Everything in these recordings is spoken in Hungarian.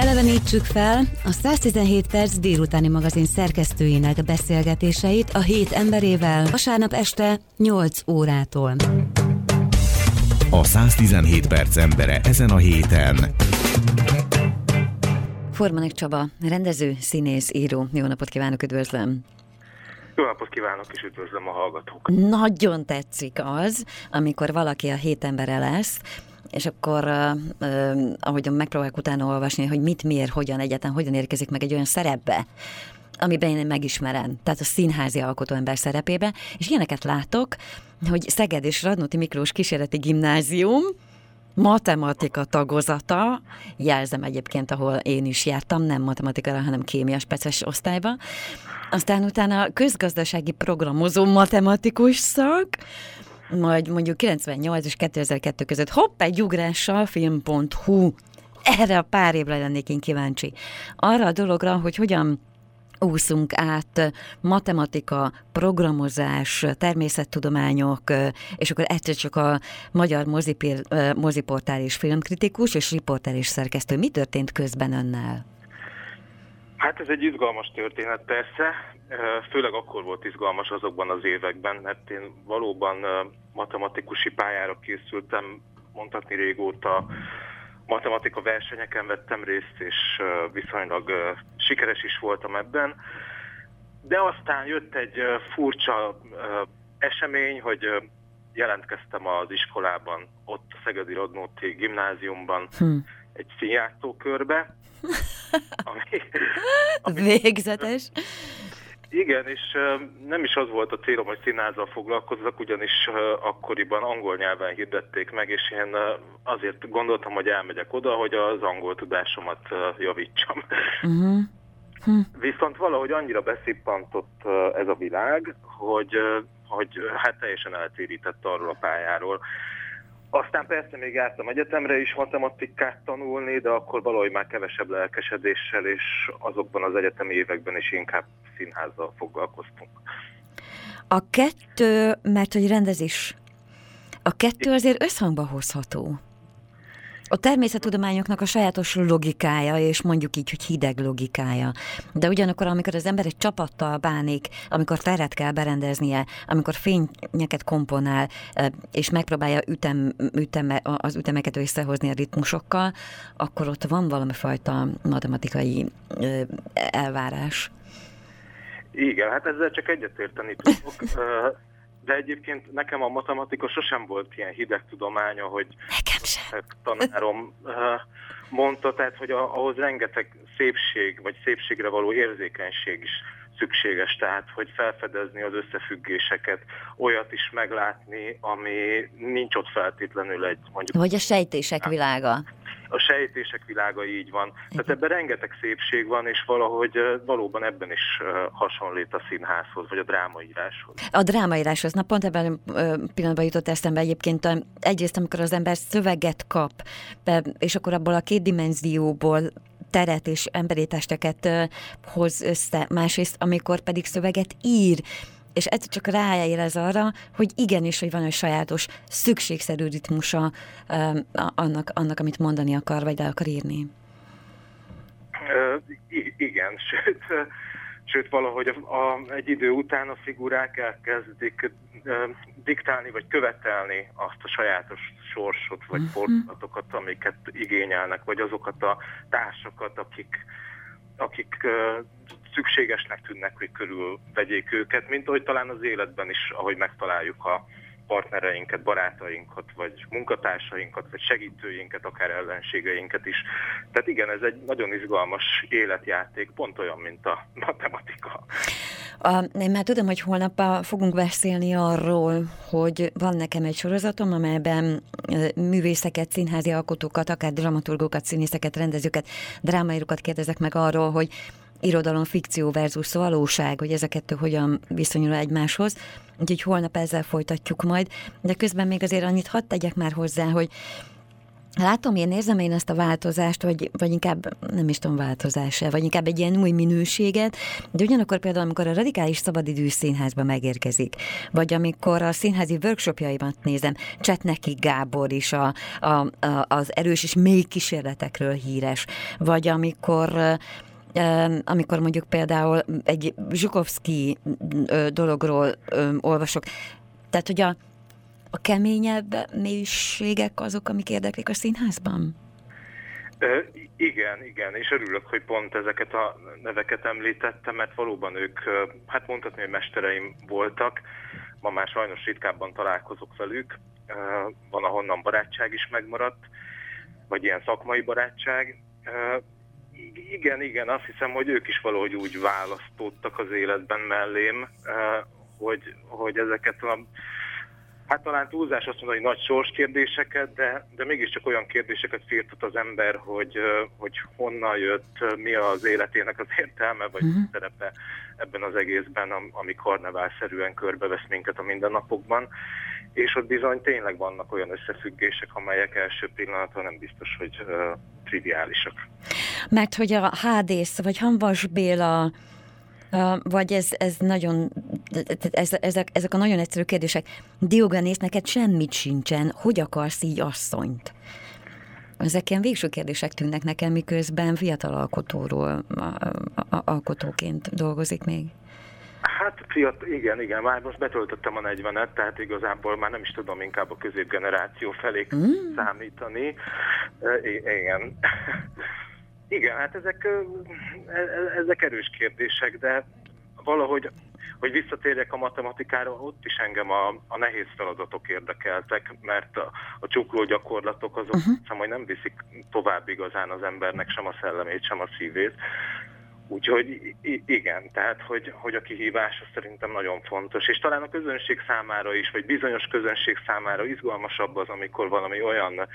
Elevenítsük fel a 117 perc délutáni magazin szerkesztőinek beszélgetéseit a hét emberével vasárnap este 8 órától. A 117 perc embere ezen a héten. Formanek Csaba, rendező, színész, író. Jó napot kívánok, üdvözlöm! Jó napot kívánok, és üdvözlöm a hallgatók! Nagyon tetszik az, amikor valaki a hét embere lesz, és akkor, ahogyan megpróbálok utána olvasni, hogy mit, miért, hogyan, egyáltalán hogyan érkezik meg egy olyan szerepbe, amiben én megismerem, tehát a színházi alkotóember szerepébe, és ilyeneket látok, hogy Szeged és Radnóti Miklós Kísérleti Gimnázium, matematika tagozata, jelzem egyébként, ahol én is jártam, nem matematikára, hanem kémia speces osztályba. Aztán utána közgazdasági programozó matematikus szak, majd mondjuk 98 és 2002 között hopp, egy ugrással film.hu. Erre a pár évre lennék én kíváncsi. Arra a dologra, hogy hogyan úszunk át matematika, programozás, természettudományok, és akkor egyszer csak a magyar mozipér, moziportál és filmkritikus, és riporter és szerkesztő. Mi történt közben önnel? Hát ez egy izgalmas történet persze, főleg akkor volt izgalmas azokban az években, mert én valóban matematikusi pályára készültem, mondhatni régóta matematika versenyeken vettem részt, és viszonylag sikeres is voltam ebben. De aztán jött egy furcsa esemény, hogy jelentkeztem az iskolában, ott a Szegedi Radnóti gimnáziumban hm. egy színjátszókörbe. Ami, ami, Végzetes. Igen, és nem is az volt a célom, hogy színházzal foglalkozzak, ugyanis akkoriban angol nyelven hirdették meg, és én azért gondoltam, hogy elmegyek oda, hogy az angol tudásomat javítsam. Uh-huh. Hm. Viszont valahogy annyira beszippantott ez a világ, hogy, hogy hát teljesen eltérített arról a pályáról. Aztán persze még jártam egyetemre is matematikát tanulni, de akkor valahogy már kevesebb lelkesedéssel, és azokban az egyetemi években is inkább színházzal foglalkoztunk. A kettő, mert hogy rendezés, a kettő azért összhangba hozható. A természettudományoknak a sajátos logikája, és mondjuk így, hogy hideg logikája. De ugyanakkor, amikor az ember egy csapattal bánik, amikor teret kell berendeznie, amikor fényeket komponál, és megpróbálja ütem, üteme, az ütemeket összehozni a ritmusokkal, akkor ott van valami fajta matematikai elvárás. Igen, hát ezzel csak egyetérteni tudok. De egyébként nekem a matematika sosem volt ilyen hideg tudománya, hogy nekem sem. tanárom mondta, tehát hogy ahhoz rengeteg szépség, vagy szépségre való érzékenység is szükséges, tehát hogy felfedezni az összefüggéseket, olyat is meglátni, ami nincs ott feltétlenül egy mondjuk... Vagy a sejtések világa a sejtések világa így van. Tehát ebben rengeteg szépség van, és valahogy valóban ebben is hasonlít a színházhoz, vagy a drámaíráshoz. A drámaíráshoz, na pont ebben pillanatban jutott eszembe egyébként, egyrészt amikor az ember szöveget kap, és akkor abból a két dimenzióból teret és emberi testeket hoz össze, másrészt amikor pedig szöveget ír, és ez csak ráérez arra, hogy igenis, hogy van egy sajátos, szükségszerű ritmusa annak, annak, amit mondani akar, vagy le akar írni. igen, sőt, sőt valahogy a, a, egy idő után a figurák elkezdik diktálni, vagy követelni azt a sajátos sorsot, vagy uh-huh. fordulatokat, amiket igényelnek, vagy azokat a társakat, akik, akik szükségesnek tűnnek, hogy körül vegyék őket, mint ahogy talán az életben is, ahogy megtaláljuk a partnereinket, barátainkat, vagy munkatársainkat, vagy segítőinket, akár ellenségeinket is. Tehát igen, ez egy nagyon izgalmas életjáték, pont olyan, mint a matematika. A, én már tudom, hogy holnap fogunk beszélni arról, hogy van nekem egy sorozatom, amelyben művészeket, színházi alkotókat, akár dramaturgokat, színészeket, rendezőket, drámaírókat kérdezek meg arról, hogy irodalom, fikció versus valóság, hogy ez a kettő hogyan viszonyul egymáshoz. Úgyhogy holnap ezzel folytatjuk majd. De közben még azért annyit hadd tegyek már hozzá, hogy Látom, én érzem én ezt a változást, vagy, vagy inkább nem is tudom változás vagy inkább egy ilyen új minőséget, de ugyanakkor például, amikor a radikális szabadidő színházba megérkezik, vagy amikor a színházi workshopjaimat nézem, Csetneki Gábor is a, a, a, az erős és mély kísérletekről híres, vagy amikor amikor mondjuk például egy Zsukovszki dologról olvasok, tehát hogy a, a keményebb mélységek azok, amik érdeklik a színházban? Ö, igen, igen, és örülök, hogy pont ezeket a neveket említettem, mert valóban ők, hát mondhatni, hogy mestereim voltak, ma már sajnos ritkábban találkozok velük, van ahonnan barátság is megmaradt, vagy ilyen szakmai barátság. Igen, igen, azt hiszem, hogy ők is valahogy úgy választottak az életben mellém, hogy, hogy ezeket a Hát talán túlzás azt mondani, hogy nagy sorskérdéseket, de, de mégiscsak olyan kérdéseket firtat az ember, hogy, hogy honnan jött, mi az életének az értelme, vagy uh-huh. szerepe ebben az egészben, ami karneválszerűen körbevesz minket a mindennapokban. És ott bizony tényleg vannak olyan összefüggések, amelyek első pillanatra nem biztos, hogy uh, triviálisak. Mert hogy a Hádész, vagy Hanvas Béla vagy ez, ez nagyon, ez, ezek, ezek a nagyon egyszerű kérdések. Diogenész, neked semmit sincsen, hogy akarsz így asszonyt? Ezek ilyen végső kérdések tűnnek nekem, miközben fiatal alkotóról, alkotóként dolgozik még. Hát fiatal, igen, igen, már most betöltöttem a 40-et, tehát igazából már nem is tudom inkább a középgeneráció felé mm. számítani. igen. Igen, hát ezek, e, e, ezek erős kérdések, de valahogy, hogy visszatérjek a matematikára, ott is engem a, a nehéz feladatok érdekeltek, mert a, a csukló gyakorlatok azok uh-huh. hiszem, hogy nem viszik tovább igazán az embernek sem a szellemét, sem a szívét. Úgyhogy igen, tehát hogy, hogy a kihívás szerintem nagyon fontos, és talán a közönség számára is, vagy bizonyos közönség számára izgalmasabb az, amikor valami olyan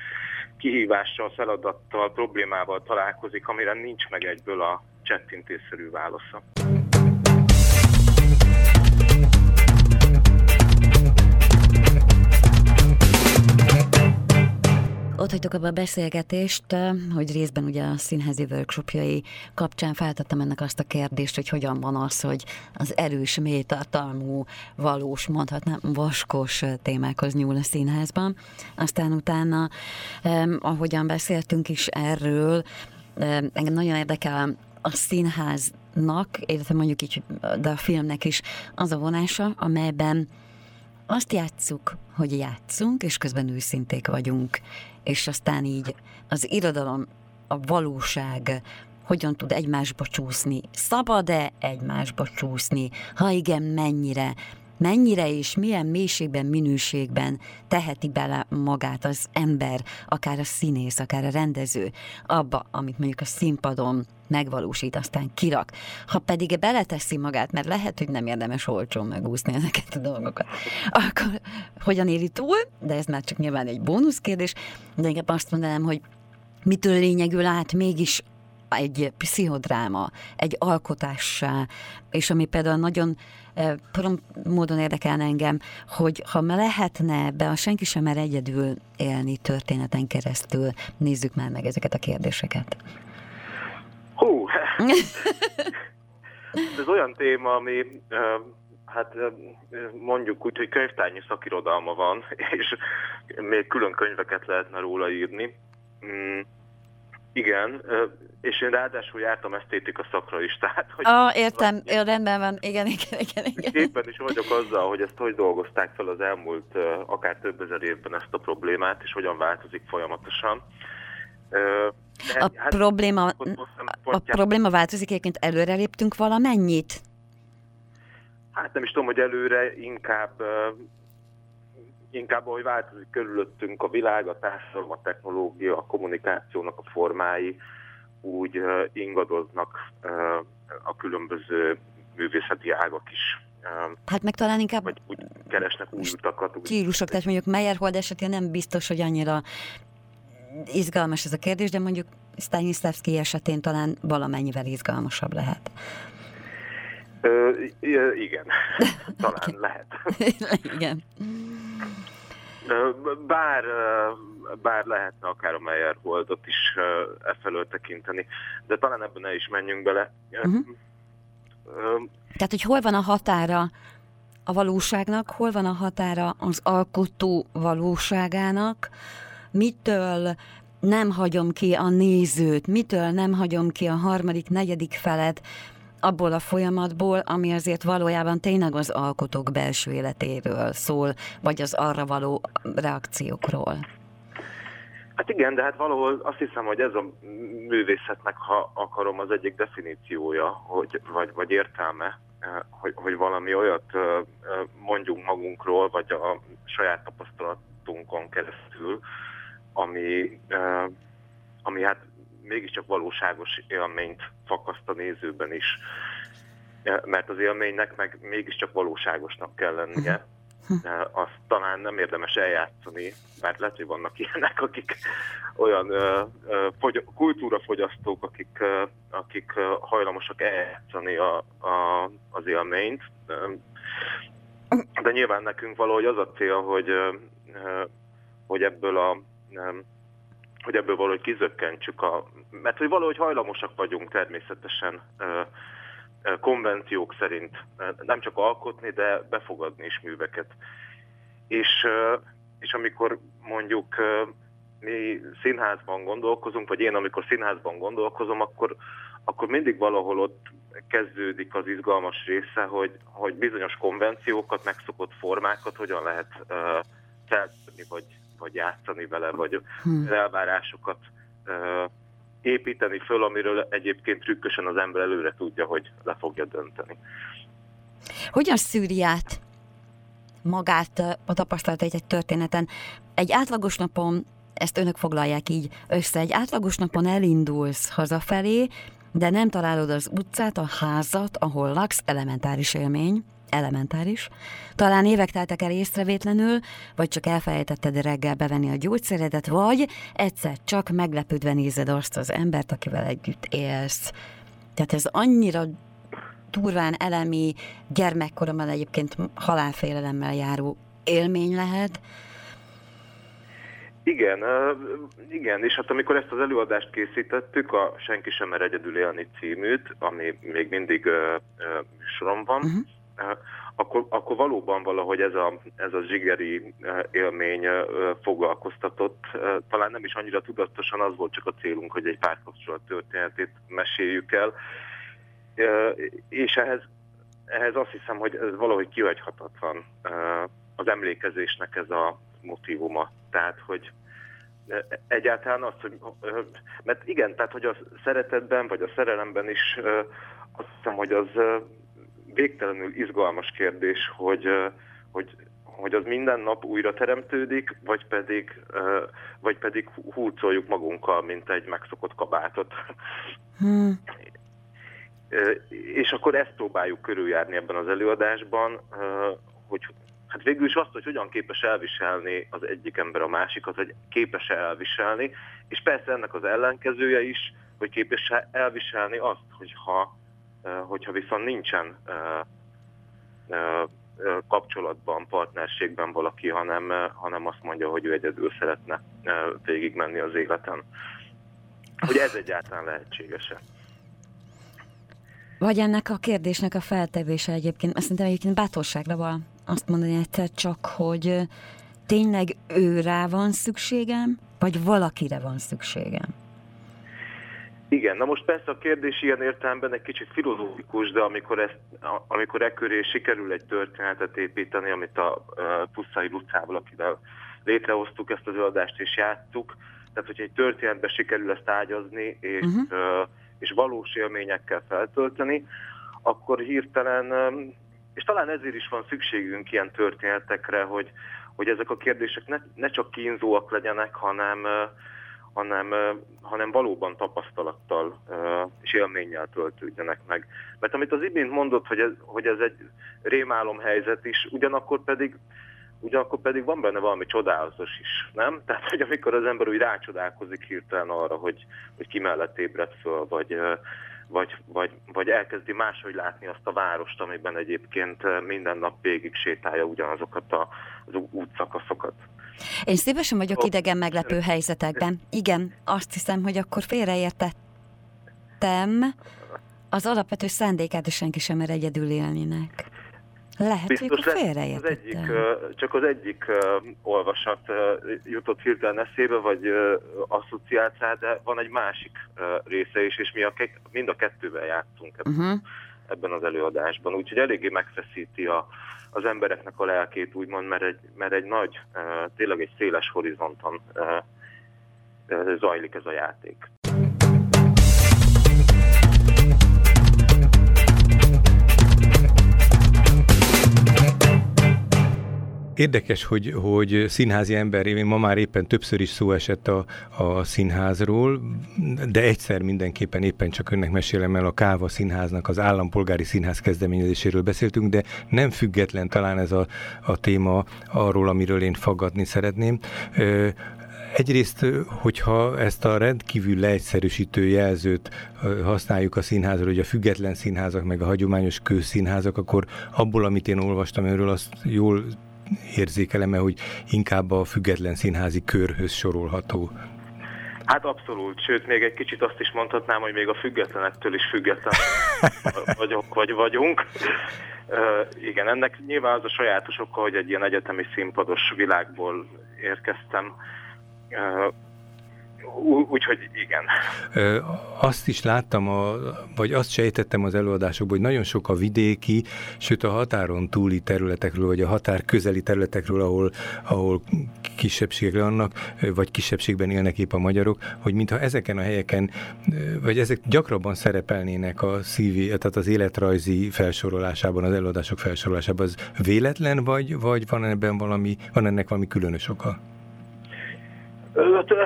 kihívással, feladattal, problémával találkozik, amire nincs meg egyből a csettintésszerű válasza. Ott hagytuk abba a beszélgetést, hogy részben ugye a színházi workshopjai kapcsán feltettem ennek azt a kérdést, hogy hogyan van az, hogy az erős, mélytartalmú, valós, mondhatnám, vaskos témákhoz nyúl a színházban. Aztán utána, ahogyan beszéltünk is erről, engem nagyon érdekel a színháznak, illetve mondjuk így, de a filmnek is az a vonása, amelyben azt játsszuk, hogy játszunk, és közben őszinték vagyunk, és aztán így az irodalom, a valóság hogyan tud egymásba csúszni. Szabad-e egymásba csúszni? Ha igen, mennyire? Mennyire és milyen mélységben, minőségben teheti bele magát az ember, akár a színész, akár a rendező, abba, amit mondjuk a színpadon megvalósít, aztán kirak. Ha pedig beleteszi magát, mert lehet, hogy nem érdemes olcsón megúszni ezeket a dolgokat, akkor hogyan éri túl, de ez már csak nyilván egy bónuszkérdés, de inkább azt mondanám, hogy mitől lényegül át mégis egy pszichodráma, egy alkotássá, és ami például nagyon eh, módon érdekelne engem, hogy ha lehetne be a senki sem mer egyedül élni történeten keresztül, nézzük már meg ezeket a kérdéseket. Hú, ez olyan téma, ami hát mondjuk úgy, hogy könyvtárnyi szakirodalma van, és még külön könyveket lehetne róla írni. Igen, és én ráadásul jártam esztétika szakra is, tehát... Hogy ah, értem, valami, rendben van, igen, igen, igen. igen. Éppen is vagyok azzal, hogy ezt hogy dolgozták fel az elmúlt akár több ezer évben ezt a problémát, és hogyan változik folyamatosan. De, a, hát, probléma, a probléma változik, egyébként előre léptünk valamennyit? Hát nem is tudom, hogy előre, inkább inkább, ahogy változik körülöttünk a világ, a társadalom, a technológia, a kommunikációnak a formái, úgy ingadoznak a különböző művészeti ágak is. Hát meg talán inkább... Vagy úgy keresnek új utakat. Úgy stílusok, tehát mondjuk Meyerhold esetén nem biztos, hogy annyira izgalmas ez a kérdés, de mondjuk Stanislavski esetén talán valamennyivel izgalmasabb lehet. Ö, igen, talán lehet. igen. Bár, bár lehetne akár a Meyerholdot is e felől tekinteni, de talán ebben ne is menjünk bele. Uh-huh. Tehát, hogy hol van a határa a valóságnak, hol van a határa az alkotó valóságának, mitől nem hagyom ki a nézőt, mitől nem hagyom ki a harmadik, negyedik felet abból a folyamatból, ami azért valójában tényleg az alkotók belső életéről szól, vagy az arra való reakciókról. Hát igen, de hát valahol azt hiszem, hogy ez a művészetnek, ha akarom, az egyik definíciója, hogy, vagy, vagy értelme, eh, hogy, hogy valami olyat eh, eh, mondjunk magunkról, vagy a saját tapasztalatunkon keresztül, ami, ami hát mégiscsak valóságos élményt fakaszt a nézőben is. Mert az élménynek meg mégiscsak valóságosnak kell lennie. Azt talán nem érdemes eljátszani, mert lehet, hogy vannak ilyenek, akik olyan fogy- kultúrafogyasztók, akik, akik hajlamosak eljátszani a, a, az élményt. De nyilván nekünk valahogy az a cél, hogy, hogy ebből a hogy ebből valahogy kizökkentsük a... Mert hogy valahogy hajlamosak vagyunk természetesen konvenciók szerint nem csak alkotni, de befogadni is műveket. És, és amikor mondjuk mi színházban gondolkozunk, vagy én amikor színházban gondolkozom, akkor, akkor mindig valahol ott kezdődik az izgalmas része, hogy, hogy bizonyos konvenciókat, megszokott formákat hogyan lehet feltenni, vagy, vagy játszani vele, vagy hmm. elvárásokat uh, építeni föl, amiről egyébként trükkösen az ember előre tudja, hogy le fogja dönteni. Hogyan szűri át magát a tapasztalatait egy történeten? Egy átlagos napon, ezt önök foglalják így össze, egy átlagos napon elindulsz hazafelé, de nem találod az utcát, a házat, ahol laksz, elementáris élmény, elementáris. Talán évek teltek el észrevétlenül, vagy csak elfelejtetted reggel bevenni a gyógyszeredet, vagy egyszer csak meglepődve nézed azt az embert, akivel együtt élsz. Tehát ez annyira durván elemi, gyermekkoromban egyébként halálfélelemmel járó élmény lehet, igen, igen, és hát amikor ezt az előadást készítettük, a Senki sem mer egyedül élni címűt, ami még mindig sorom van, uh-huh akkor, akkor valóban valahogy ez a, ez a zsigeri élmény foglalkoztatott. Talán nem is annyira tudatosan az volt csak a célunk, hogy egy párkapcsolat történetét meséljük el. És ehhez, ehhez azt hiszem, hogy ez valahogy kihagyhatatlan az emlékezésnek ez a motivuma. Tehát, hogy egyáltalán azt, hogy, mert igen, tehát, hogy a szeretetben, vagy a szerelemben is azt hiszem, hogy az végtelenül izgalmas kérdés, hogy, hogy, hogy az minden nap újra teremtődik, vagy pedig, vagy pedig húzoljuk magunkkal, mint egy megszokott kabátot. Hmm. És akkor ezt próbáljuk körüljárni ebben az előadásban, hogy hát végül is azt, hogy hogyan képes elviselni az egyik ember a másikat, vagy képes elviselni, és persze ennek az ellenkezője is, hogy képes elviselni azt, hogyha hogyha viszont nincsen kapcsolatban, partnerségben valaki, hanem, hanem azt mondja, hogy ő egyedül szeretne végigmenni az életen. Hogy ez egyáltalán lehetséges-e? Vagy ennek a kérdésnek a feltevése egyébként, azt szerintem egyébként bátorságra van azt mondani egyszer csak, hogy tényleg őrá van szükségem, vagy valakire van szükségem? Igen, na most persze a kérdés ilyen értelemben egy kicsit filozófikus, de amikor, ezt, amikor e köré sikerül egy történetet építeni, amit a Puszai Lucával, akivel létrehoztuk ezt az eladást és játszuk, tehát hogyha egy történetbe sikerül ezt ágyazni, és, uh-huh. és valós élményekkel feltölteni, akkor hirtelen, és talán ezért is van szükségünk ilyen történetekre, hogy, hogy ezek a kérdések ne, ne csak kínzóak legyenek, hanem, hanem, hanem valóban tapasztalattal és élménnyel töltődjenek meg. Mert amit az imént mondott, hogy ez, hogy ez egy rémálom helyzet is, ugyanakkor pedig ugyanakkor pedig van benne valami csodálatos is, nem? Tehát, hogy amikor az ember úgy rácsodálkozik hirtelen arra, hogy, hogy ki mellett ébred föl, vagy, vagy, vagy, vagy elkezdi máshogy látni azt a várost, amiben egyébként minden nap végig sétálja ugyanazokat a, az útszakaszokat. Én szívesen vagyok oh. idegen meglepő helyzetekben. Igen, azt hiszem, hogy akkor félreértettem az alapvető szándékát, és senki sem mer egyedül élninek. Lehet, Biztos hogy az egyik, Csak az egyik olvasat jutott hirtelen eszébe, vagy asszociált rá, de van egy másik része is, és mi a, mind a kettővel játszunk ebben, uh-huh. ebben az előadásban. Úgyhogy eléggé megfeszíti a, az embereknek a lelkét, úgymond, mert egy, mert egy nagy, tényleg egy széles horizonton zajlik ez a játék. Érdekes, hogy, hogy színházi ember, én ma már éppen többször is szó esett a, a színházról, de egyszer mindenképpen éppen csak önnek mesélem el a Káva Színháznak, az Állampolgári Színház kezdeményezéséről beszéltünk, de nem független talán ez a, a téma arról, amiről én faggatni szeretném. Egyrészt, hogyha ezt a rendkívül leegyszerűsítő jelzőt használjuk a színházról, hogy a független színházak, meg a hagyományos kőszínházak, akkor abból, amit én olvastam erről, azt jól érzékeleme, hogy inkább a független színházi körhöz sorolható? Hát abszolút, sőt, még egy kicsit azt is mondhatnám, hogy még a függetlenektől is független vagyok, vagy vagyunk. Uh, igen, ennek nyilván az a sajátos oka, hogy egy ilyen egyetemi színpados világból érkeztem. Uh, Úgyhogy igen. Azt is láttam, a, vagy azt sejtettem az előadásokban, hogy nagyon sok a vidéki, sőt a határon túli területekről, vagy a határ közeli területekről, ahol, ahol kisebbségek vannak, vagy kisebbségben élnek épp a magyarok, hogy mintha ezeken a helyeken, vagy ezek gyakrabban szerepelnének a szívi, tehát az életrajzi felsorolásában, az előadások felsorolásában. Az véletlen, vagy, vagy van ebben valami, van ennek valami különös oka?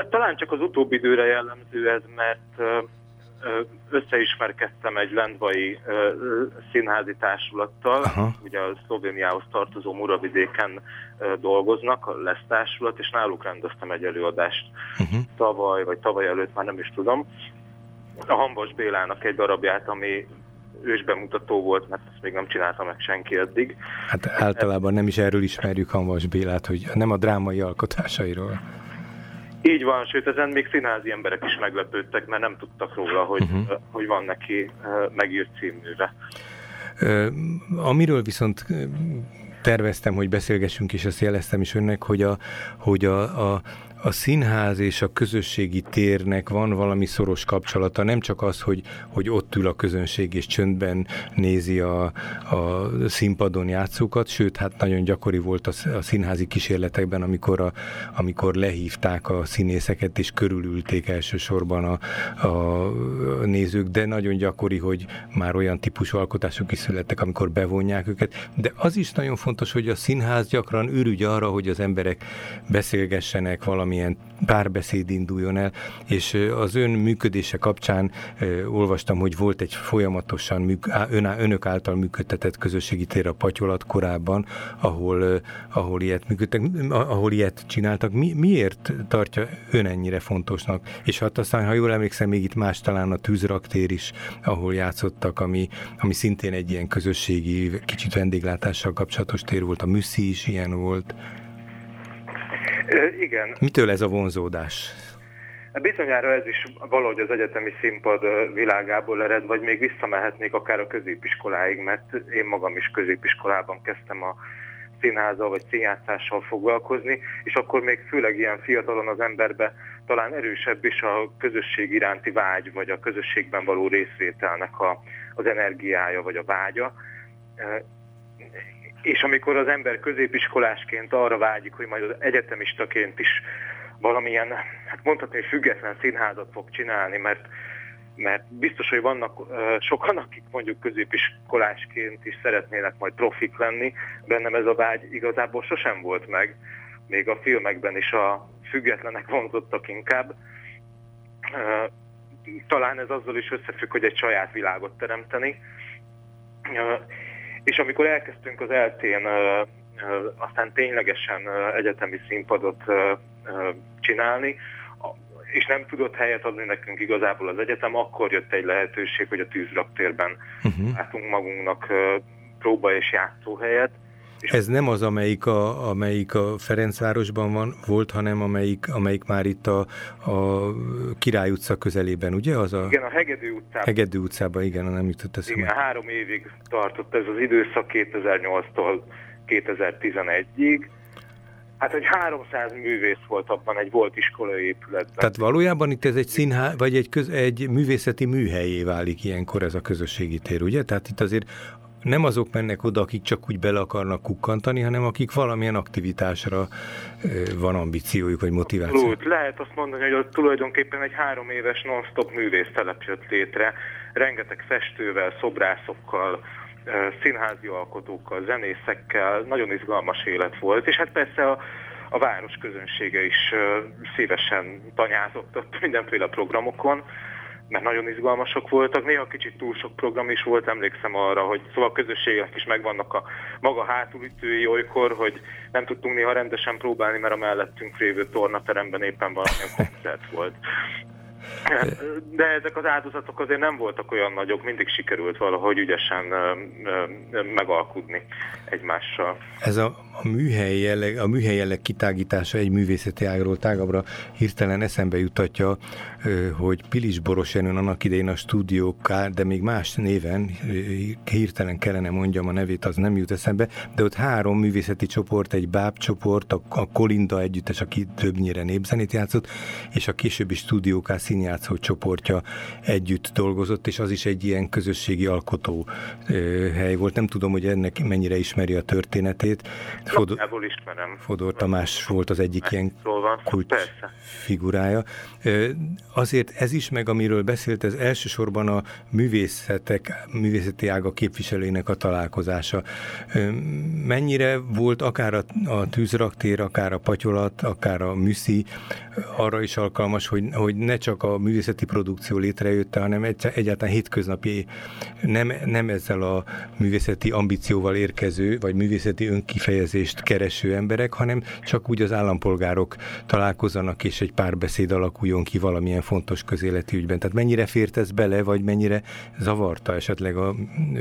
Talán csak az utóbbi időre jellemző ez, mert összeismerkedtem egy lendvai színházi társulattal, Aha. ugye a Szlovéniához tartozó Muravidéken dolgoznak, a lesz társulat, és náluk rendeztem egy előadást uh-huh. tavaly, vagy tavaly előtt, már nem is tudom. A Hambas Bélának egy darabját, ami ősbemutató volt, mert ezt még nem csinálta meg senki eddig. Hát általában nem is erről ismerjük Hambas Bélát, hogy nem a drámai alkotásairól. Így van, sőt ezen még színházi emberek is meglepődtek, mert nem tudtak róla, hogy, uh-huh. hogy van neki megírt címűve. Amiről viszont terveztem, hogy beszélgessünk, és ezt jeleztem is önnek, hogy a, hogy a, a a színház és a közösségi térnek van valami szoros kapcsolata, nem csak az, hogy, hogy ott ül a közönség és csöndben nézi a, a színpadon játszókat, sőt, hát nagyon gyakori volt a, színházi kísérletekben, amikor, a, amikor lehívták a színészeket és körülülték elsősorban a, a nézők, de nagyon gyakori, hogy már olyan típusú alkotások is születtek, amikor bevonják őket, de az is nagyon fontos, hogy a színház gyakran ürügy arra, hogy az emberek beszélgessenek valami valamilyen párbeszéd induljon el, és az ön működése kapcsán olvastam, hogy volt egy folyamatosan műk, ön, önök által működtetett közösségi tér a Patyolat korábban, ahol, ahol ilyet működtek, ahol ilyet csináltak. Mi, miért tartja ön ennyire fontosnak? És hát aztán, ha jól emlékszem, még itt más talán a tűzraktér is, ahol játszottak, ami, ami szintén egy ilyen közösségi, kicsit vendéglátással kapcsolatos tér volt, a Műszi is ilyen volt. Igen. Mitől ez a vonzódás? Hát bizonyára ez is valahogy az egyetemi színpad világából ered, vagy még visszamehetnék akár a középiskoláig, mert én magam is középiskolában kezdtem a színházzal vagy színjátszással foglalkozni, és akkor még főleg ilyen fiatalon az emberbe talán erősebb is a közösség iránti vágy, vagy a közösségben való részvételnek a, az energiája, vagy a vágya és amikor az ember középiskolásként arra vágyik, hogy majd az egyetemistaként is valamilyen, hát mondhatni, hogy független színházat fog csinálni, mert, mert biztos, hogy vannak sokan, akik mondjuk középiskolásként is szeretnének majd profik lenni, bennem ez a vágy igazából sosem volt meg, még a filmekben is a függetlenek vonzottak inkább. Talán ez azzal is összefügg, hogy egy saját világot teremteni. Uh, és amikor elkezdtünk az eltén aztán ténylegesen egyetemi színpadot csinálni, és nem tudott helyet adni nekünk igazából az egyetem, akkor jött egy lehetőség, hogy a tűzraktérben uh-huh. látunk magunknak próba és játszóhelyet, Ez nem az, amelyik a, amelyik a Ferencvárosban van, volt, hanem amelyik, amelyik már itt a, a Király utca közelében, ugye? Az a... Igen, a Hegedű utcában. Hegedű utcában, igen, nem jutott eszembe. Igen, három évig tartott ez az időszak 2008-tól 2011-ig. Hát, hogy 300 művész volt abban egy volt iskolai épületben. Tehát valójában itt ez egy színhá, vagy egy, köz, egy művészeti műhelyé válik ilyenkor ez a közösségi tér, ugye? Tehát itt azért nem azok mennek oda, akik csak úgy bele akarnak kukkantani, hanem akik valamilyen aktivitásra van ambíciójuk, vagy motiváció. Abszolút. Lehet azt mondani, hogy ott tulajdonképpen egy három éves non-stop művésztelep jött létre, rengeteg festővel, szobrászokkal, színházi alkotókkal, zenészekkel, nagyon izgalmas élet volt, és hát persze a, a város közönsége is szívesen tanyázott ott mindenféle programokon, mert nagyon izgalmasok voltak, néha kicsit túl sok program is volt, emlékszem arra, hogy szóval a közösségek is megvannak a maga hátulütői olykor, hogy nem tudtunk néha rendesen próbálni, mert a mellettünk lévő tornateremben éppen valamilyen koncert volt. De ezek az áldozatok azért nem voltak olyan nagyok, mindig sikerült valahogy ügyesen megalkudni egymással. Ez a a műhely jelleg, a műhely jelleg kitágítása egy művészeti ágról tágabbra hirtelen eszembe jutatja, hogy Pilis Boros Jenőn annak idején a stúdió de még más néven, hirtelen kellene mondjam a nevét, az nem jut eszembe, de ott három művészeti csoport, egy báb csoport, a, a Kolinda együttes, aki többnyire népzenét játszott, és a későbbi stúdióká színjátszó csoportja együtt dolgozott, és az is egy ilyen közösségi alkotó hely volt. Nem tudom, hogy ennek mennyire ismeri a történetét, Fodor, ismerem. Fodor Tamás volt az egyik ilyen kulcs figurája. Azért ez is meg, amiről beszélt, ez elsősorban a művészetek, művészeti ága képviselőinek a találkozása. Mennyire volt akár a, a tűzraktér, akár a patyolat, akár a műszi arra is alkalmas, hogy, hogy ne csak a művészeti produkció létrejötte, hanem egy, egyáltalán hétköznapi, nem, nem ezzel a művészeti ambícióval érkező, vagy művészeti önkifejezést kereső emberek, hanem csak úgy az állampolgárok találkozzanak, és egy párbeszéd alakuljon ki valamilyen fontos közéleti ügyben. Tehát mennyire fért ez bele, vagy mennyire zavarta esetleg a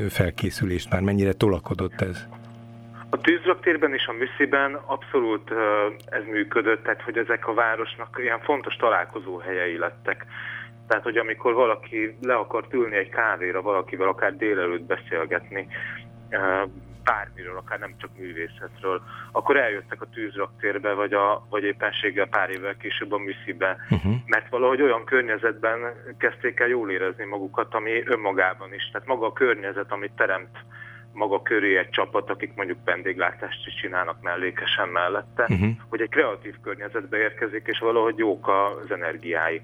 felkészülést már, mennyire tolakodott ez? A tűzraktérben és a műsziben abszolút ez működött, tehát hogy ezek a városnak ilyen fontos találkozó helyei lettek. Tehát, hogy amikor valaki le akart ülni egy kávéra valakivel, akár délelőtt beszélgetni, bármiről, akár nem csak művészetről, akkor eljöttek a tűzraktérbe, vagy, a, vagy éppenséggel pár évvel később a műszibe, uh-huh. mert valahogy olyan környezetben kezdték el jól érezni magukat, ami önmagában is, tehát maga a környezet, amit teremt maga köré egy csapat, akik mondjuk vendéglátást is csinálnak mellékesen mellette, uh-huh. hogy egy kreatív környezetbe érkezik, és valahogy jók az energiái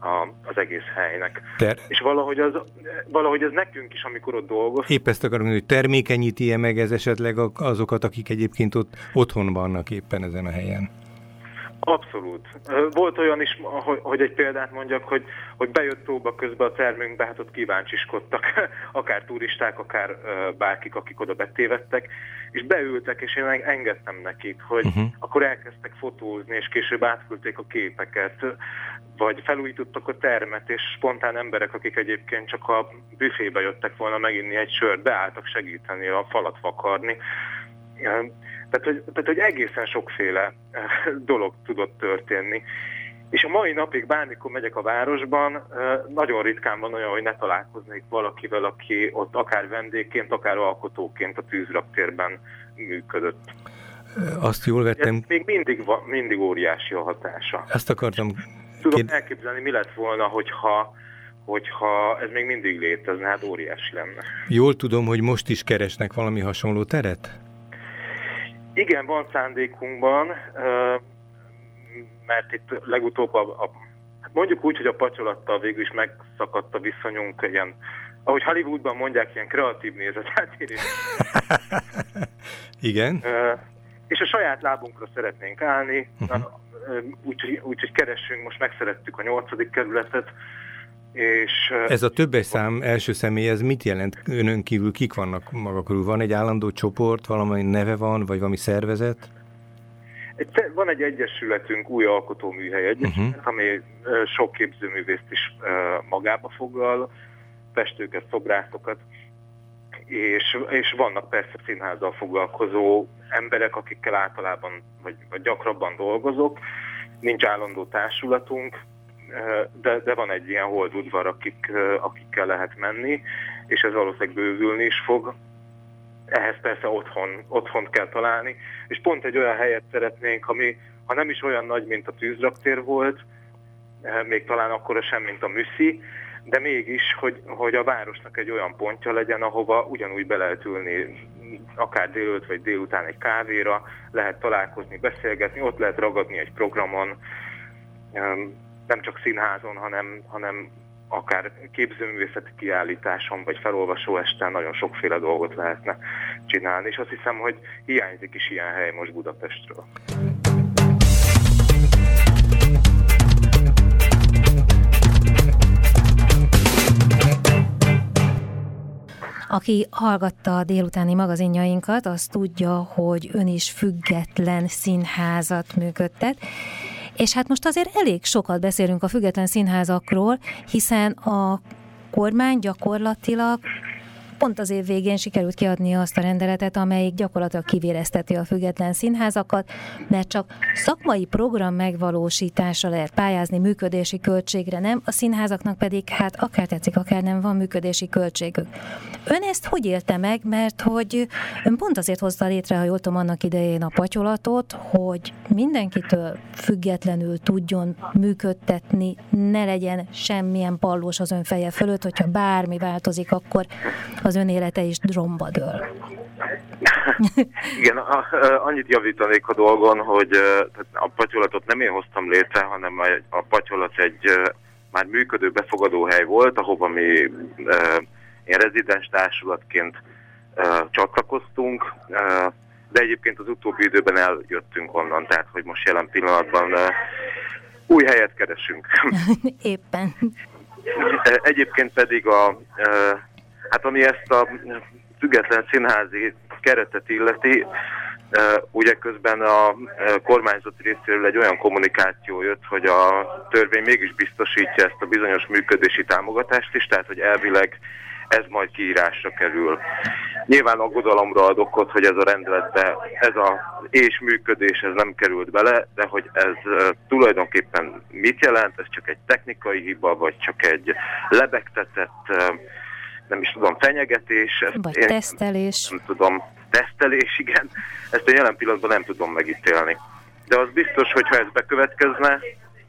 a, az egész helynek. Ter... És valahogy, az, valahogy ez nekünk is, amikor ott dolgozunk. Épp ezt akarom hogy termékenyíti-e meg ez esetleg azokat, akik egyébként ott otthon vannak éppen ezen a helyen? Abszolút. Volt olyan is, hogy egy példát mondjak, hogy, hogy bejött próba közben a termünkbe, hát ott kíváncsiskodtak, akár turisták, akár bárkik, akik oda betévettek, és beültek, és én engedtem nekik, hogy uh-huh. akkor elkezdtek fotózni, és később átküldték a képeket, vagy felújítottak a termet, és spontán emberek, akik egyébként csak a büfébe jöttek volna meginni egy sört, beálltak segíteni a falat vakarni. Tehát hogy, tehát, hogy egészen sokféle eh, dolog tudott történni. És a mai napig bármikor megyek a városban, eh, nagyon ritkán van olyan, hogy ne találkoznék valakivel, aki ott akár vendégként, akár alkotóként a tűzraktérben működött. Eh, azt jól vettem. Ez még mindig, mindig óriási a hatása. Ezt akartam... Tudom Kér... elképzelni, mi lett volna, hogyha hogyha ez még mindig létezne, hát óriási lenne. Jól tudom, hogy most is keresnek valami hasonló teret? Igen, van szándékunkban, mert itt legutóbb a, a mondjuk úgy, hogy a pacsolattal végül is megszakadt a viszonyunk, ilyen, ahogy Hollywoodban mondják, ilyen kreatív nézeteltérés. Igen. És a saját lábunkra szeretnénk állni, uh-huh. úgyhogy úgy, keressünk, most megszerettük a nyolcadik kerületet, és, ez a többes szám első személy, ez mit jelent? Önön kívül kik vannak maga körül? Van egy állandó csoport, valami neve van, vagy valami szervezet? Van egy egyesületünk, új alkotóműhely egyesület, uh-huh. ami sok képzőművészt is magába foglal, festőket, szobrászokat, és, és vannak persze színházzal foglalkozó emberek, akikkel általában vagy, vagy gyakrabban dolgozok, nincs állandó társulatunk, de, de van egy ilyen holdudvar, akik, akikkel lehet menni, és ez valószínűleg bővülni is fog. Ehhez persze otthon, otthon kell találni, és pont egy olyan helyet szeretnénk, ami ha nem is olyan nagy, mint a tűzraktér volt, még talán akkora sem, mint a műszi, de mégis, hogy, hogy a városnak egy olyan pontja legyen, ahova ugyanúgy be lehet ülni, akár délőtt vagy délután egy kávéra, lehet találkozni, beszélgetni, ott lehet ragadni egy programon, nem csak színházon, hanem, hanem akár képzőművészeti kiállításon, vagy felolvasó esten nagyon sokféle dolgot lehetne csinálni, és azt hiszem, hogy hiányzik is ilyen hely most Budapestről. Aki hallgatta a délutáni magazinjainkat, az tudja, hogy ön is független színházat működtet, és hát most azért elég sokat beszélünk a független színházakról, hiszen a kormány gyakorlatilag pont az év végén sikerült kiadni azt a rendeletet, amelyik gyakorlatilag kivérezteti a független színházakat, mert csak szakmai program megvalósításra lehet pályázni, működési költségre nem, a színházaknak pedig hát akár tetszik, akár nem van működési költségük. Ön ezt hogy élte meg, mert hogy ön pont azért hozta létre, ha jól tudom, annak idején a patyolatot, hogy mindenkitől függetlenül tudjon működtetni, ne legyen semmilyen pallós az ön feje fölött, hogyha bármi változik, akkor az ön élete is dromba dől. Igen, a, a, annyit javítanék a dolgon, hogy a patyolatot nem én hoztam létre, hanem a, a patyolat egy már működő befogadó hely volt, ahova mi én rezidens társulatként csatlakoztunk, de egyébként az utóbbi időben eljöttünk onnan, tehát hogy most jelen pillanatban új helyet keresünk. Éppen. Egyébként pedig a Hát ami ezt a független színházi keretet illeti, ugye közben a kormányzat részéről egy olyan kommunikáció jött, hogy a törvény mégis biztosítja ezt a bizonyos működési támogatást is, tehát hogy elvileg ez majd kiírásra kerül. Nyilván aggodalomra ad okot, hogy ez a rendeletbe, ez a és működés, ez nem került bele, de hogy ez tulajdonképpen mit jelent, ez csak egy technikai hiba, vagy csak egy lebegtetett nem is tudom, fenyegetés. Vagy én tesztelés. Nem, tudom, tesztelés, igen. Ezt a jelen pillanatban nem tudom megítélni. De az biztos, hogyha ez bekövetkezne,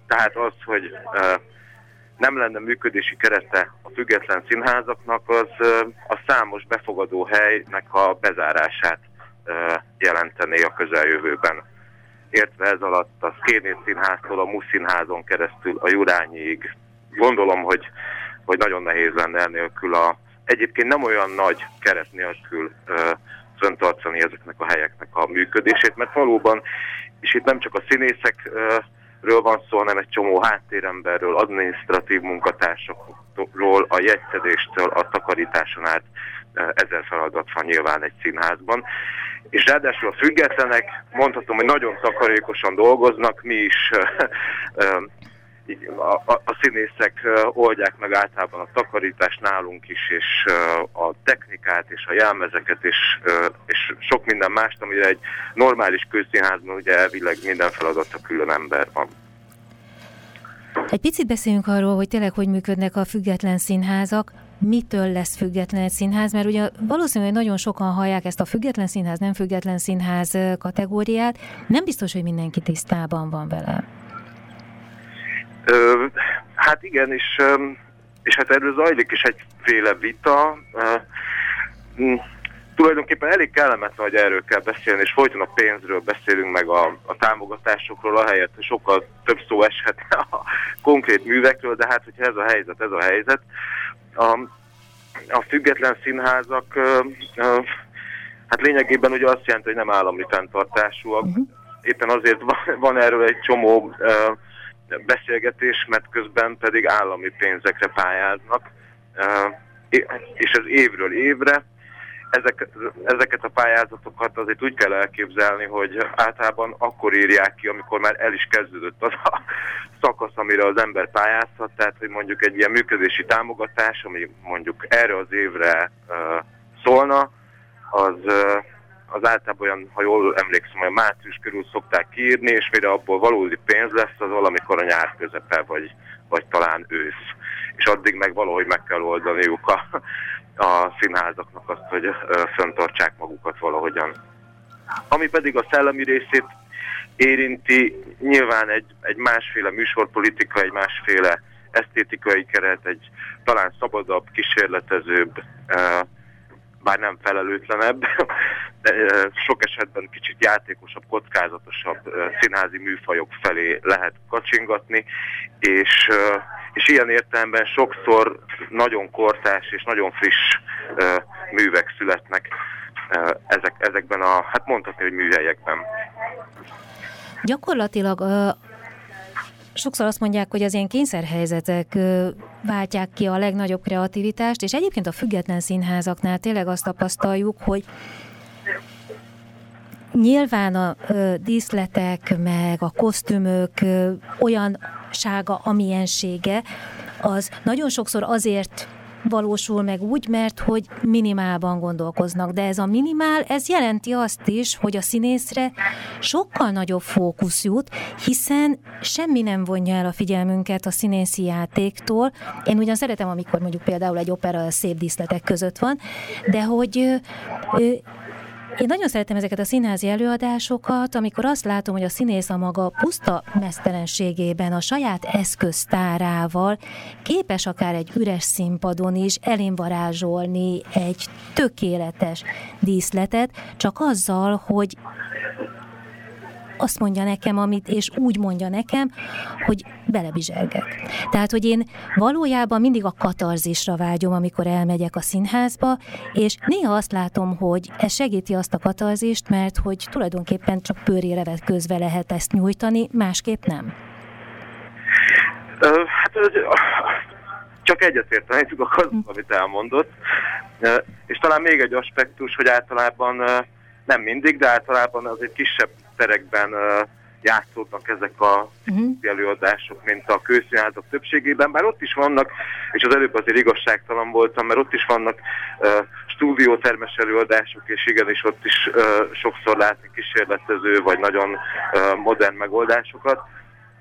tehát az, hogy uh, nem lenne működési kerete a független színházaknak, az uh, a számos befogadó helynek a bezárását uh, jelentené a közeljövőben. Értve ez alatt a Szkénész színháztól a Musz színházon keresztül a Jurányiig. Gondolom, hogy, hogy nagyon nehéz lenne ennélkül a egyébként nem olyan nagy keret nélkül föntartani ezeknek a helyeknek a működését, mert valóban, és itt nem csak a színészekről van szó, hanem egy csomó háttéremberről, adminisztratív munkatársakról, a jegyszedéstől, a takarításon át ezer feladat van nyilván egy színházban. És ráadásul a függetlenek, mondhatom, hogy nagyon takarékosan dolgoznak, mi is a, a, a színészek oldják meg általában a takarítást nálunk is, és a technikát, és a jelmezeket, és, és sok minden mást, amire egy normális közszínházban ugye elvileg minden feladata külön ember van. Egy picit beszéljünk arról, hogy tényleg hogy működnek a független színházak, mitől lesz független színház, mert ugye valószínűleg nagyon sokan hallják ezt a független színház, nem független színház kategóriát, nem biztos, hogy mindenki tisztában van vele. Ö, hát igen, és, és hát erről zajlik is egyféle vita. Tulajdonképpen elég kellemetlen, hogy erről kell beszélni, és folyton a pénzről beszélünk, meg a, a támogatásokról, ahelyett sokkal több szó eshetne a konkrét művekről, de hát hogyha ez a helyzet, ez a helyzet. A, a független színházak hát lényegében ugye azt jelenti, hogy nem állami fenntartásúak. Uh-huh. Éppen azért van, van erről egy csomó beszélgetés, mert közben pedig állami pénzekre pályáznak, és ez évről évre. Ezek, ezeket a pályázatokat azért úgy kell elképzelni, hogy általában akkor írják ki, amikor már el is kezdődött az a szakasz, amire az ember pályázhat, tehát hogy mondjuk egy ilyen működési támogatás, ami mondjuk erre az évre szólna, az, az általában olyan, ha jól emlékszem, hogy március körül szokták kiírni, és mire abból valódi pénz lesz, az valamikor a nyár közepe, vagy, vagy talán ősz. És addig meg valahogy meg kell oldaniuk a, a színházaknak azt, hogy föntartsák magukat valahogyan. Ami pedig a szellemi részét érinti, nyilván egy, egy másféle műsorpolitika, egy másféle esztétikai keret, egy talán szabadabb, kísérletezőbb, bár nem felelőtlenebb, sok esetben kicsit játékosabb, kockázatosabb színházi műfajok felé lehet kacsingatni, és, és ilyen értelemben sokszor nagyon kortás és nagyon friss művek születnek ezek, ezekben a, hát mondhatni, hogy műhelyekben. Gyakorlatilag sokszor azt mondják, hogy az ilyen kényszerhelyzetek váltják ki a legnagyobb kreativitást, és egyébként a független színházaknál tényleg azt tapasztaljuk, hogy Nyilván a ö, díszletek, meg a kosztümök ö, olyansága, amilyensége, az nagyon sokszor azért valósul meg úgy, mert hogy minimálban gondolkoznak. De ez a minimál, ez jelenti azt is, hogy a színészre sokkal nagyobb fókusz jut, hiszen semmi nem vonja el a figyelmünket a színészi játéktól. Én ugyan szeretem, amikor mondjuk például egy opera szép díszletek között van, de hogy én nagyon szeretem ezeket a színházi előadásokat, amikor azt látom, hogy a színész a maga puszta mesztelenségében, a saját eszköztárával képes akár egy üres színpadon is elénvarázsolni egy tökéletes díszletet, csak azzal, hogy azt mondja nekem, amit, és úgy mondja nekem, hogy belebizsergek. Tehát, hogy én valójában mindig a katarzisra vágyom, amikor elmegyek a színházba, és néha azt látom, hogy ez segíti azt a katarzist, mert hogy tulajdonképpen csak pőrére közve lehet ezt nyújtani, másképp nem. Hát csak egyetérteni tudok az, amit elmondott. És talán még egy aspektus, hogy általában nem mindig, de általában azért kisebb terekben játszódnak ezek a uh-huh. előadások, mint a kőszínházak többségében, bár ott is vannak, és az előbb azért igazságtalan voltam, mert ott is vannak uh, stúdiótermes előadások, és igenis ott is uh, sokszor látni kísérletező, vagy nagyon uh, modern megoldásokat.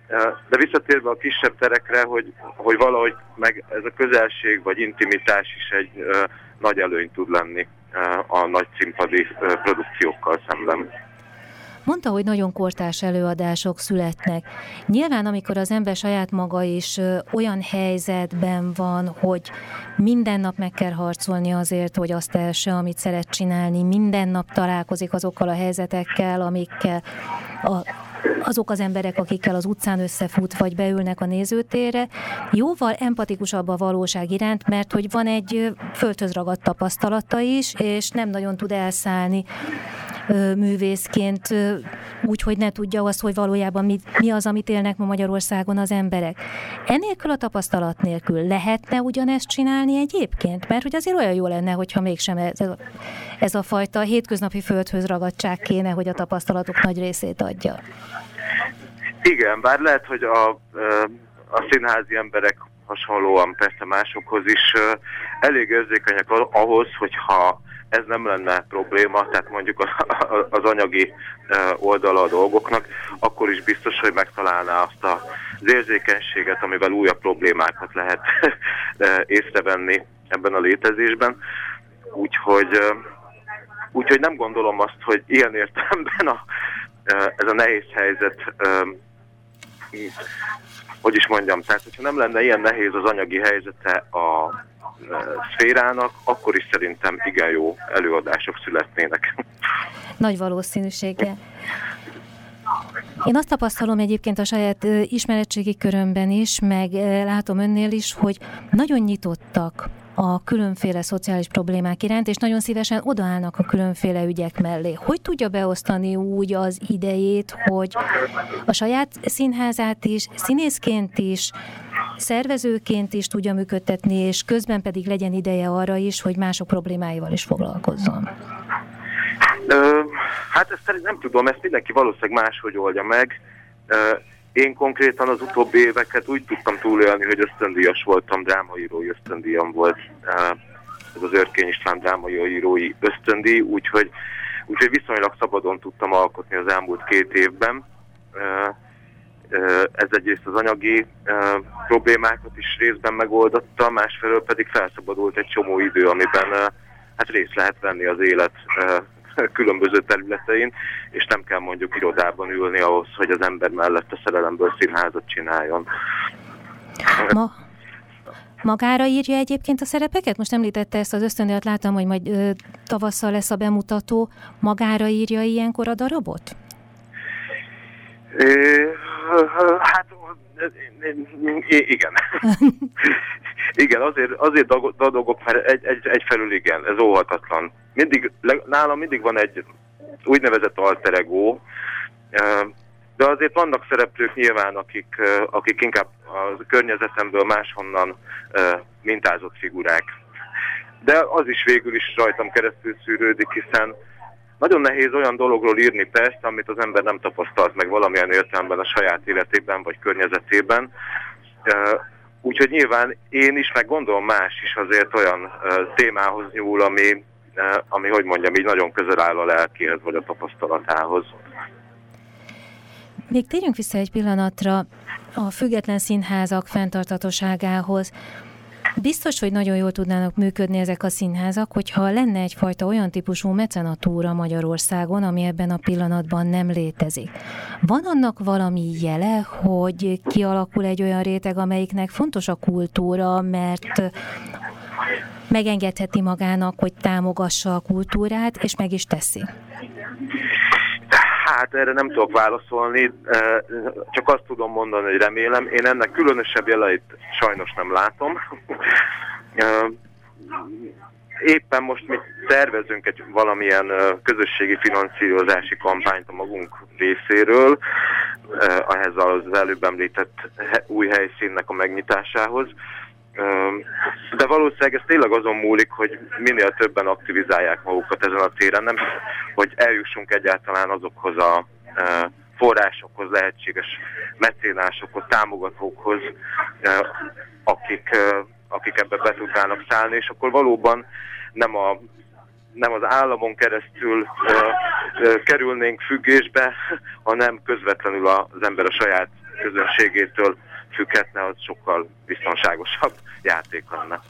Uh, de visszatérve a kisebb terekre, hogy, hogy valahogy meg ez a közelség, vagy intimitás is egy uh, nagy előny tud lenni uh, a nagy színpadi uh, produkciókkal szemben. Mondta, hogy nagyon kortás előadások születnek. Nyilván, amikor az ember saját maga is olyan helyzetben van, hogy minden nap meg kell harcolni azért, hogy azt else, amit szeret csinálni, minden nap találkozik azokkal a helyzetekkel, amikkel a azok az emberek, akikkel az utcán összefut, vagy beülnek a nézőtérre, jóval empatikusabb a valóság iránt, mert hogy van egy földhöz ragadt tapasztalata is, és nem nagyon tud elszállni művészként úgy, hogy ne tudja azt, hogy valójában mi, mi az, amit élnek ma Magyarországon az emberek. Enélkül a tapasztalat nélkül lehetne ugyanezt csinálni egyébként? Mert hogy azért olyan jó lenne, hogyha mégsem ez a, ez a fajta hétköznapi földhöz ragadtság kéne, hogy a tapasztalatok nagy részét adja. Igen, bár lehet, hogy a, a színházi emberek hasonlóan persze másokhoz is elég érzékenyek ahhoz, hogyha ez nem lenne probléma, tehát mondjuk az anyagi oldala a dolgoknak, akkor is biztos, hogy megtalálná azt az érzékenységet, amivel újabb problémákat lehet észrevenni ebben a létezésben. Úgyhogy, úgyhogy nem gondolom azt, hogy ilyen értelemben a, ez a nehéz helyzet hogy is mondjam, tehát hogyha nem lenne ilyen nehéz az anyagi helyzete a szférának, akkor is szerintem igen jó előadások születnének. Nagy valószínűsége. Én azt tapasztalom egyébként a saját ismeretségi körömben is, meg látom önnél is, hogy nagyon nyitottak a különféle szociális problémák iránt, és nagyon szívesen odaállnak a különféle ügyek mellé. Hogy tudja beosztani úgy az idejét, hogy a saját színházát is, színészként is, szervezőként is tudja működtetni, és közben pedig legyen ideje arra is, hogy mások problémáival is foglalkozzon? Ö, hát ezt nem tudom, ezt mindenki valószínűleg máshogy oldja meg. Ö, én konkrétan az utóbbi éveket úgy tudtam túlélni, hogy ösztöndíjas voltam, drámaírói ösztöndíjam volt. ez az Örkény István drámai írói ösztöndíj, úgyhogy, úgyhogy viszonylag szabadon tudtam alkotni az elmúlt két évben. Ez egyrészt az anyagi problémákat is részben megoldotta, másfelől pedig felszabadult egy csomó idő, amiben hát részt lehet venni az élet különböző területein, és nem kell mondjuk irodában ülni ahhoz, hogy az ember mellett a szerelemből színházat csináljon. Ma, magára írja egyébként a szerepeket? Most említette ezt az ösztöndíjat, láttam, hogy majd ö, tavasszal lesz a bemutató. Magára írja ilyenkor a darabot? É, hát igen. igen, azért, azért dadogok, mert egy, egy, egyfelől igen, ez óhatatlan. Mindig, nálam mindig van egy úgynevezett alter ego, de azért vannak szereplők nyilván, akik, akik inkább a környezetemből máshonnan mintázott figurák. De az is végül is rajtam keresztül szűrődik, hiszen nagyon nehéz olyan dologról írni persze, amit az ember nem tapasztalt meg valamilyen értelemben a saját életében vagy környezetében. Úgyhogy nyilván én is, meg gondolom más is azért olyan témához nyúl, ami, ami, hogy mondjam, így nagyon közel áll a lelkéhez vagy a tapasztalatához. Még térjünk vissza egy pillanatra a független színházak fenntartatóságához. Biztos, hogy nagyon jól tudnának működni ezek a színházak, hogyha lenne egyfajta olyan típusú mecenatúra Magyarországon, ami ebben a pillanatban nem létezik. Van annak valami jele, hogy kialakul egy olyan réteg, amelyiknek fontos a kultúra, mert megengedheti magának, hogy támogassa a kultúrát, és meg is teszi? Hát erre nem tudok válaszolni, csak azt tudom mondani, hogy remélem. Én ennek különösebb jeleit sajnos nem látom. Éppen most mi tervezünk egy valamilyen közösségi finanszírozási kampányt a magunk részéről, ehhez az előbb említett új helyszínnek a megnyitásához. De valószínűleg ez tényleg azon múlik, hogy minél többen aktivizálják magukat ezen a téren, nem hogy eljussunk egyáltalán azokhoz a forrásokhoz, lehetséges mecénásokhoz, támogatókhoz, akik, akik ebbe be tudnának szállni, és akkor valóban nem a nem az államon keresztül ö, kerülnénk függésbe, hanem közvetlenül az ember a saját közönségétől függhetne, az sokkal biztonságosabb játék lenne.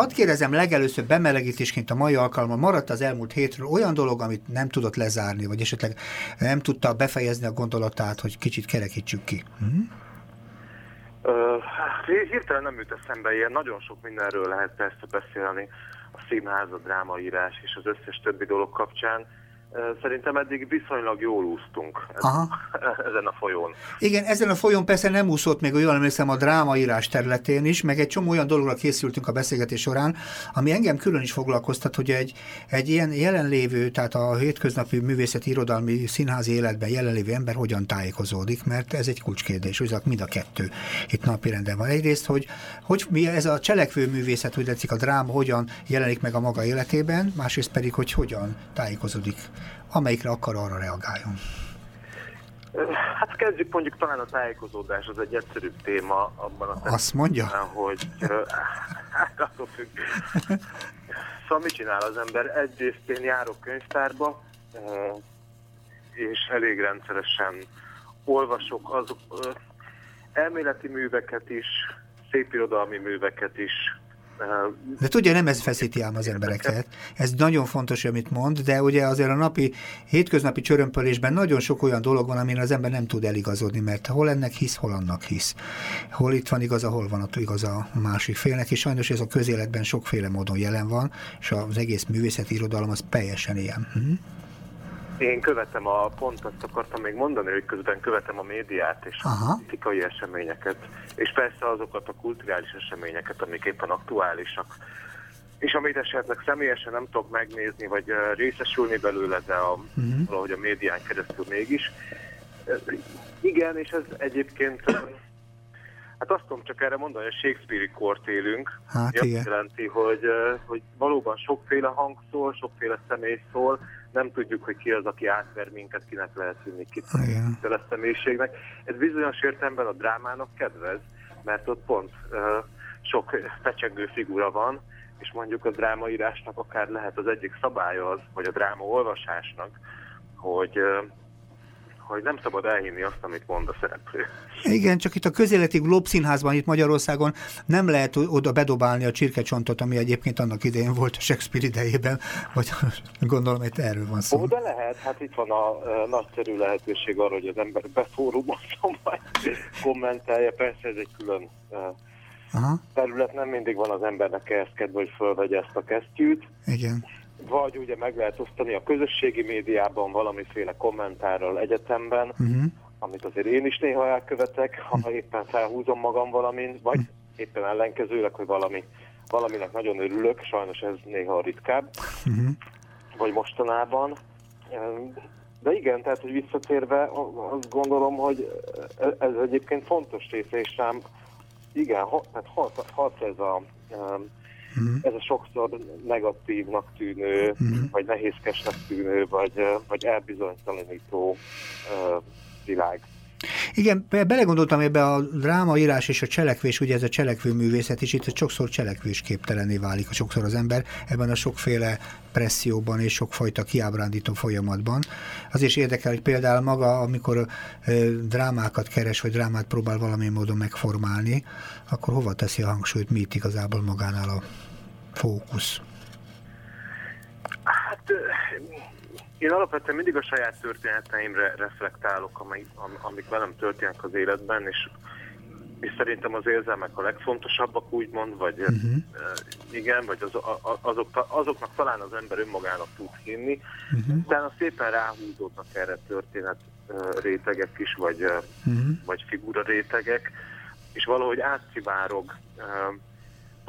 Hadd kérdezem legelőször bemelegítésként a mai alkalommal, maradt az elmúlt hétről olyan dolog, amit nem tudott lezárni, vagy esetleg nem tudta befejezni a gondolatát, hogy kicsit kerekítsük ki? Hm? Uh, hirtelen nem jut eszembe ilyen, nagyon sok mindenről lehet persze beszélni a színház, a drámaírás és az összes többi dolog kapcsán. Szerintem eddig viszonylag jól úsztunk Aha. ezen a folyón. Igen, ezen a folyón persze nem úszott még, jól emlékszem, a drámaírás területén is, meg egy csomó olyan dologra készültünk a beszélgetés során, ami engem külön is foglalkoztat, hogy egy, egy ilyen jelenlévő, tehát a hétköznapi művészeti irodalmi színházi életben jelenlévő ember hogyan tájékozódik, mert ez egy kulcskérdés, hogy mind a kettő itt napirenden van. Egyrészt, hogy, hogy mi ez a cselekvő művészet, hogy látszik a dráma, hogyan jelenik meg a maga életében, másrészt pedig, hogy hogyan tájékozódik amelyikre akar, arra reagáljon. Hát kezdjük mondjuk talán a tájékozódás, az egy egyszerűbb téma abban a Azt mondja? hogy hát attól függ. Szóval mit csinál az ember? Egyrészt én járok könyvtárba, és elég rendszeresen olvasok azok elméleti műveket is, szépirodalmi műveket is, de tudja, nem ez feszíti ám az embereket. Ez nagyon fontos, amit mond, de ugye azért a napi, hétköznapi csörömpölésben nagyon sok olyan dolog van, amin az ember nem tud eligazodni, mert hol ennek hisz, hol annak hisz. Hol itt van igaza, hol van ott igaza a másik félnek, és sajnos ez a közéletben sokféle módon jelen van, és az egész művészeti irodalom az teljesen ilyen. Hm? Én követem a, pont azt akartam még mondani, hogy közben követem a médiát és Aha. a politikai eseményeket, és persze azokat a kulturális eseményeket, amik éppen aktuálisak, és amit esetleg személyesen nem tudok megnézni, vagy részesülni belőle, de a, uh-huh. valahogy a médián keresztül mégis. Igen, és ez egyébként, hát azt tudom csak erre mondani, hogy Shakespeare-i kort élünk. Hát, azt jelenti, hogy, hogy valóban sokféle hang szól, sokféle személy szól, nem tudjuk, hogy ki az, aki átver minket, kinek lehet hinni, kit a személyiségnek. Ez bizonyos értelemben a drámának kedvez, mert ott pont uh, sok fecsegő figura van, és mondjuk a drámaírásnak akár lehet az egyik szabálya az, vagy a dráma olvasásnak, hogy uh, hogy nem szabad elhinni azt, amit mond a szereplő. Igen, csak itt a közéleti Glob színházban, itt Magyarországon nem lehet oda bedobálni a csirkecsontot, ami egyébként annak idején volt a Shakespeare idejében, vagy gondolom, hogy erről van szó. Ó, de lehet, hát itt van a uh, nagyszerű lehetőség arra, hogy az ember befórumozom, vagy kommentálja, persze ez egy külön uh, Aha. terület, nem mindig van az embernek ehhez kedve, hogy fölvegye ezt a kesztyűt. Igen vagy ugye meg lehet osztani a közösségi médiában valamiféle kommentárral egyetemben, uh-huh. amit azért én is néha elkövetek, ha uh-huh. éppen felhúzom magam valamin, vagy uh-huh. éppen ellenkezőleg, hogy valami, valaminek nagyon örülök, sajnos ez néha ritkább, uh-huh. vagy mostanában. De igen, tehát, hogy visszatérve, azt gondolom, hogy ez egyébként fontos része, és rám igen, ha, tehát hat, hat ez a Uh-huh. Ez a sokszor negatívnak tűnő, uh-huh. vagy nehézkesnek tűnő, vagy, vagy elbizonytalanító uh, világ. Igen, belegondoltam ebbe a drámaírás és a cselekvés, ugye ez a cselekvő művészet is, itt sokszor cselekvésképtelené válik a sokszor az ember ebben a sokféle presszióban és sokfajta kiábrándító folyamatban. Az is érdekel, hogy például maga, amikor drámákat keres, vagy drámát próbál valamilyen módon megformálni, akkor hova teszi a hangsúlyt, mi itt igazából magánál a fókusz? Hát én alapvetően mindig a saját történeteimre reflektálok, amik, amik velem történnek az életben, és, és szerintem az érzelmek a legfontosabbak, úgymond, vagy uh-huh. igen, vagy az, azok, azoknak talán az ember önmagának tud hinni, uh-huh. utána szépen ráhúzódnak erre történet rétegek is, vagy, uh-huh. vagy figura rétegek, és valahogy átszivárog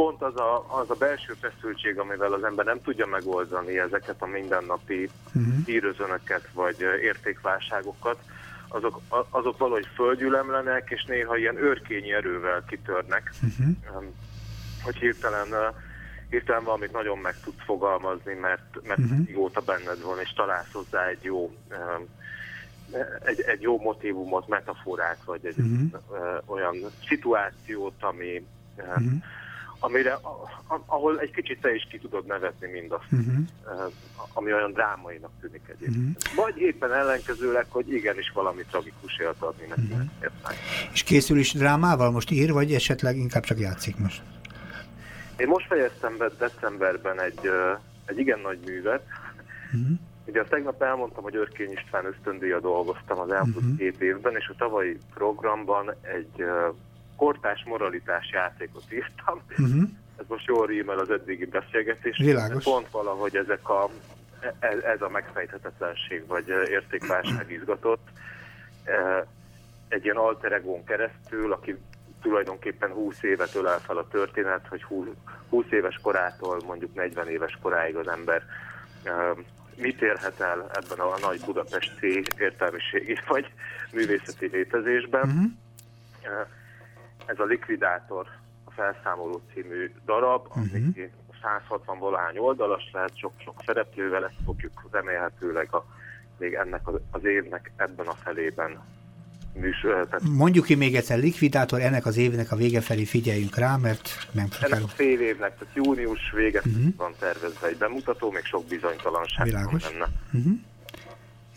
pont az a, az a belső feszültség, amivel az ember nem tudja megoldani ezeket a mindennapi uh-huh. hírözönöket vagy értékválságokat, azok, azok valahogy földgyülemlenek, és néha ilyen őrkényi erővel kitörnek, uh-huh. hogy hirtelen, hirtelen valamit nagyon meg tudsz fogalmazni, mert, mert uh-huh. régóta benned van, és találsz hozzá egy jó egy, egy jó motivumot, metaforát, vagy egy uh-huh. olyan szituációt, ami, uh-huh amire, ahol egy kicsit te is ki tudod nevetni mindazt, uh-huh. ami olyan drámainak tűnik egyébként. Uh-huh. Vagy éppen ellenkezőleg, hogy igenis valami tragikus élt adni neki. Uh-huh. És készül is drámával most ír, vagy esetleg inkább csak játszik most? Én most fejeztem be decemberben egy, egy igen nagy művet. Uh-huh. Ugye tegnap elmondtam, hogy Örkény István ösztöndíja dolgoztam az elmúlt uh-huh. két évben, és a tavalyi programban egy kortás moralitás játékot írtam. Uh-huh. Ez most jól rímel az eddigi beszélgetés. Világos. Pont valahogy ezek a, ez, ez a megfejthetetlenség vagy értékválság izgatott. E, egy ilyen alter egón keresztül, aki tulajdonképpen 20 évet ölel fel a történet, hogy 20 éves korától mondjuk 40 éves koráig az ember e, mit érhet el ebben a nagy budapesti értelmiségi vagy művészeti létezésben. Uh-huh ez a Likvidátor, a felszámoló című darab, uh-huh. ami 160 valány oldalas lehet, sok-sok szereplővel, ezt fogjuk remélhetőleg a, még ennek az, az évnek ebben a felében műsor. Tehát Mondjuk ki még egyszer, likvidátor, ennek az évnek a vége felé figyeljünk rá, mert nem Ennek a fél évnek, tehát június vége uh-huh. van tervezve egy bemutató, még sok bizonytalanság Világos. van benne. Uh-huh.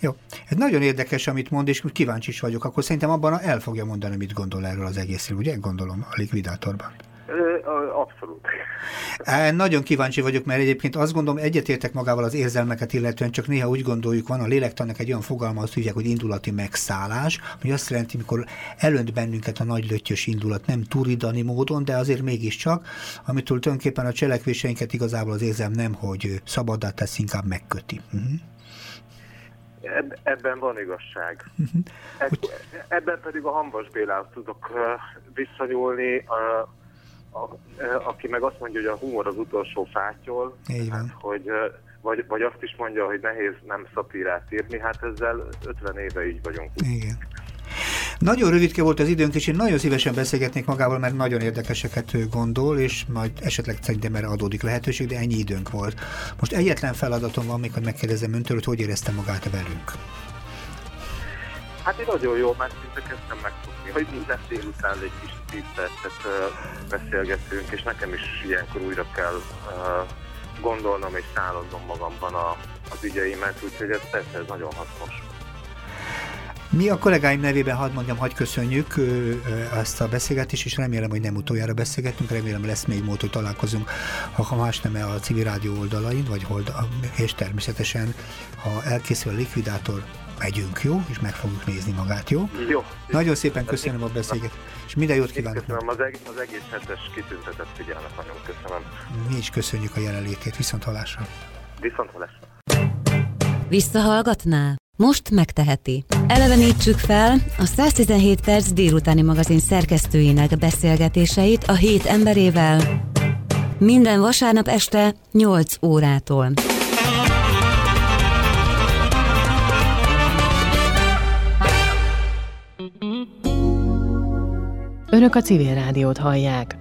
Jó. Ez nagyon érdekes, amit mond, és kíváncsi is vagyok. Akkor szerintem abban el fogja mondani, mit gondol erről az egészről, ugye? Gondolom, a likvidátorban. Abszolút. Nagyon kíváncsi vagyok, mert egyébként azt gondolom, egyetértek magával az érzelmeket illetően, csak néha úgy gondoljuk, van a lélektannak egy olyan fogalma, azt hívják, hogy indulati megszállás, ami azt jelenti, mikor elönt bennünket a nagy löttyös indulat, nem turidani módon, de azért mégiscsak, amitől tulajdonképpen a cselekvéseinket igazából az érzem nem, hogy szabaddá tesz, inkább megköti. Uh-huh. Eb, ebben van igazság. Eb, ebben pedig a Hanvas Bélához tudok uh, visszanyúlni, a, a, aki meg azt mondja, hogy a humor az utolsó fátyol, hát, hogy uh, vagy, vagy azt is mondja, hogy nehéz nem szatírát írni, hát ezzel 50 éve így vagyunk. Igen. Nagyon rövidke volt az időnk, és én nagyon szívesen beszélgetnék magával, mert nagyon érdekeseket gondol, és majd esetleg szerintem erre adódik lehetőség, de ennyi időnk volt. Most egyetlen feladatom van még, hogy megkérdezem öntől, hogy hogy érezte magát velünk. Hát én nagyon jó, mert szinte kezdtem megfogni, hogy minden délután egy kis tíz percet beszélgetünk, és nekem is ilyenkor újra kell gondolnom és szállodnom magamban a, az ügyeimet, úgyhogy ez persze ez nagyon hasznos. Mi a kollégáim nevében hadd mondjam, hogy köszönjük ezt a beszélgetést, és remélem, hogy nem utoljára beszélgetünk, remélem lesz még mód, hogy találkozunk, ha más nem a civil rádió oldalain, vagy hold, és természetesen, ha elkészül a likvidátor, megyünk, jó? És meg fogjuk nézni magát, jó? Jó. Nagyon szépen köszönöm a beszélgetést, és minden jót kívánok. Köszönöm az, egész, az egész hetes kitüntetett figyelmet, nagyon köszönöm. Mi is köszönjük a jelenlétét, viszont halásra. Viszont halásra. Visszahallgatná? Most megteheti. Elevenítsük fel a 117 perc délutáni magazin szerkesztőinek beszélgetéseit a hét emberével minden vasárnap este 8 órától. Önök a civil rádiót hallják.